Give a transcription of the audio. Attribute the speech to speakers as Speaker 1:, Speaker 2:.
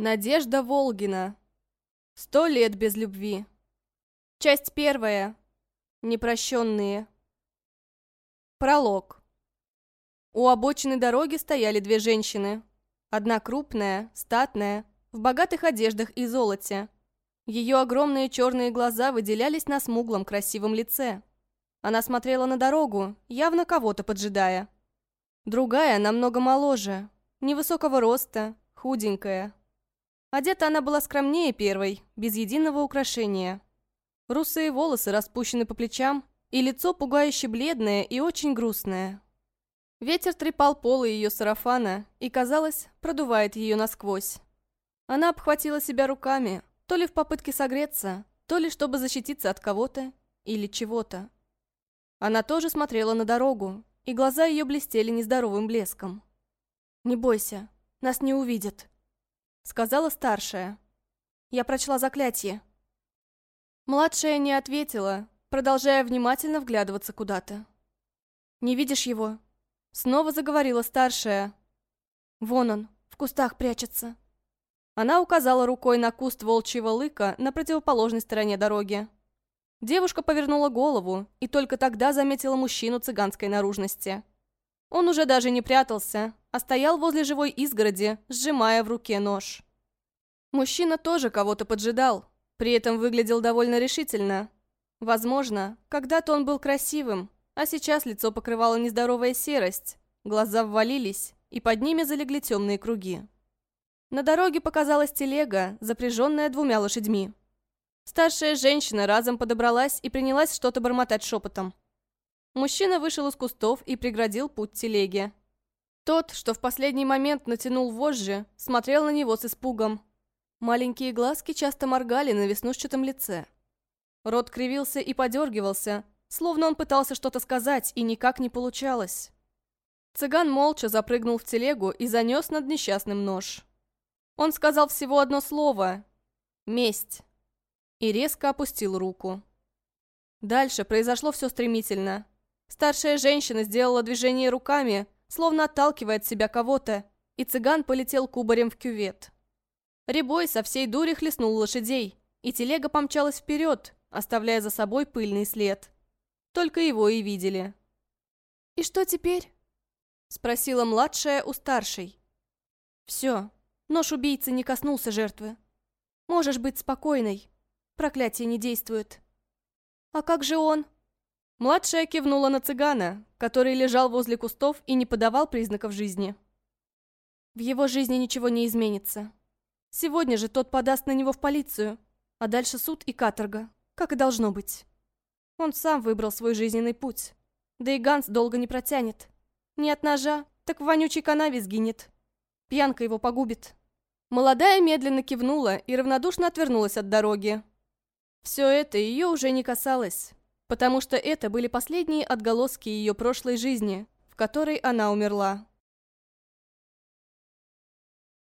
Speaker 1: Надежда Волгина. Сто лет без любви. Часть первая. Непрощенные. Пролог. У обочины дороги стояли две женщины. Одна крупная, статная, в богатых одеждах и золоте. Ее огромные черные глаза выделялись на смуглом красивом лице. Она смотрела на дорогу, явно кого-то поджидая. Другая намного моложе, невысокого роста, худенькая, Одета она была скромнее первой, без единого украшения. Русые волосы распущены по плечам, и лицо пугающе бледное и очень грустное. Ветер трепал полы ее сарафана и, казалось, продувает ее насквозь. Она обхватила себя руками, то ли в попытке согреться, то ли чтобы защититься от кого-то или чего-то. Она тоже смотрела на дорогу, и глаза ее блестели нездоровым блеском. «Не бойся, нас не увидят», сказала старшая. Я прочла заклятие. Младшая не ответила, продолжая внимательно вглядываться куда-то. «Не видишь его?» Снова заговорила старшая. «Вон он, в кустах прячется». Она указала рукой на куст волчьего лыка на противоположной стороне дороги. Девушка повернула голову и только тогда заметила мужчину цыганской наружности. Он уже даже не прятался, а стоял возле живой изгороди, сжимая в руке нож. Мужчина тоже кого-то поджидал, при этом выглядел довольно решительно. Возможно, когда-то он был красивым, а сейчас лицо покрывало нездоровая серость, глаза ввалились, и под ними залегли темные круги. На дороге показалась телега, запряженная двумя лошадьми. Старшая женщина разом подобралась и принялась что-то бормотать шепотом. Мужчина вышел из кустов и преградил путь телеге. Тот, что в последний момент натянул вожжи, смотрел на него с испугом. Маленькие глазки часто моргали на веснушчатом лице. Рот кривился и подергивался, словно он пытался что-то сказать, и никак не получалось. Цыган молча запрыгнул в телегу и занес над несчастным нож. Он сказал всего одно слово «Месть» и резко опустил руку. Дальше произошло все стремительно. Старшая женщина сделала движение руками, словно отталкивая от себя кого-то, и цыган полетел кубарем в кювет. Рябой со всей дури хлестнул лошадей, и телега помчалась вперед, оставляя за собой пыльный след. Только его и видели. «И что теперь?» — спросила младшая у старшей. «Все, нож убийцы не коснулся жертвы. Можешь быть спокойной. Проклятие не действует». «А как же он?» Младшая кивнула на цыгана, который лежал возле кустов и не подавал признаков жизни. В его жизни ничего не изменится. Сегодня же тот подаст на него в полицию, а дальше суд и каторга, как и должно быть. Он сам выбрал свой жизненный путь. Да и Ганс долго не протянет. Не от ножа, так в вонючей канаве сгинет. Пьянка его погубит. Молодая медленно кивнула и равнодушно отвернулась от дороги. Все это ее уже не касалось потому что это были последние отголоски ее прошлой жизни, в которой она умерла.